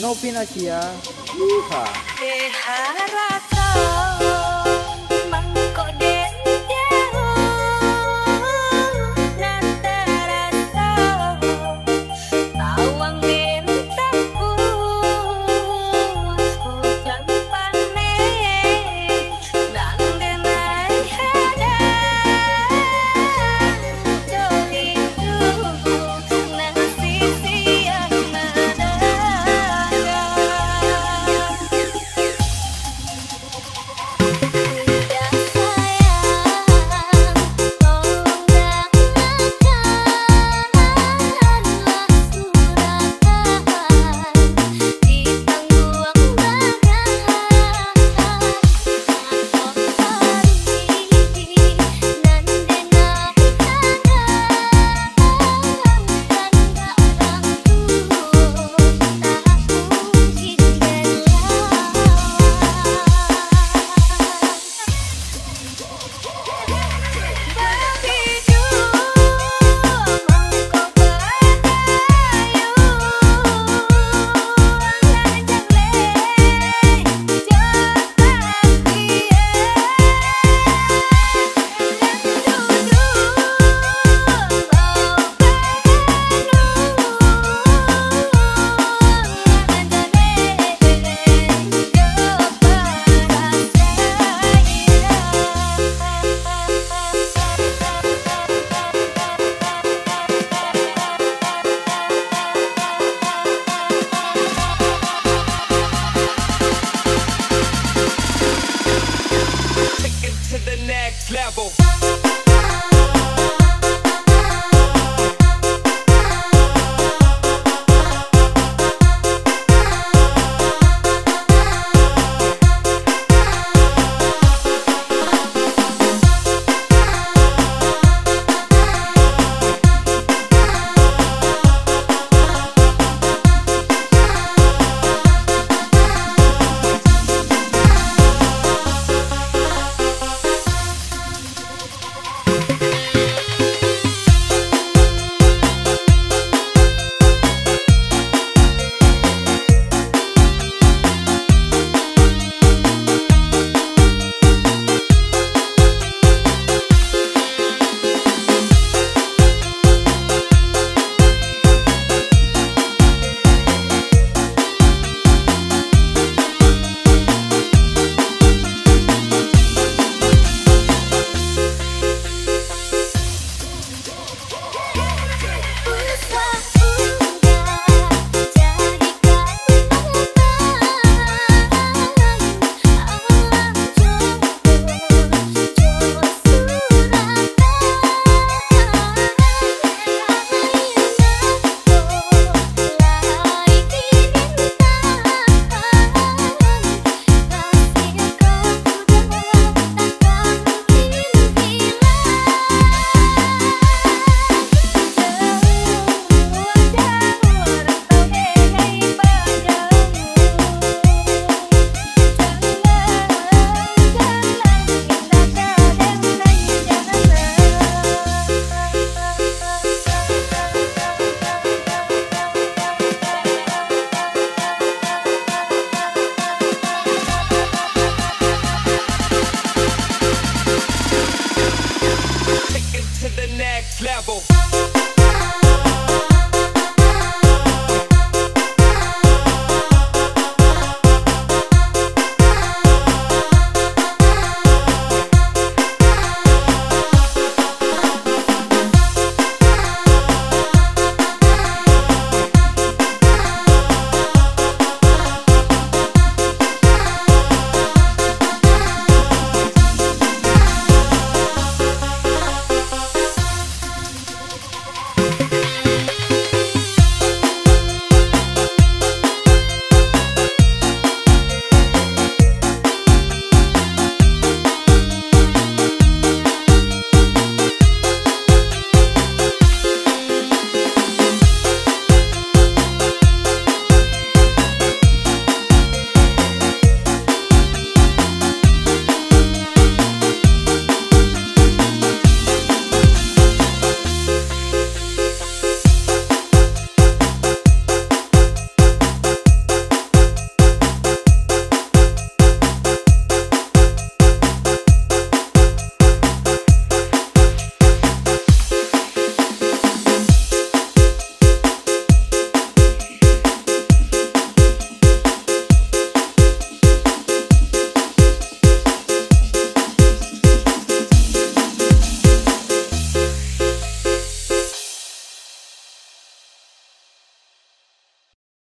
Novinasia. Ah. Yeehaw. Deja rata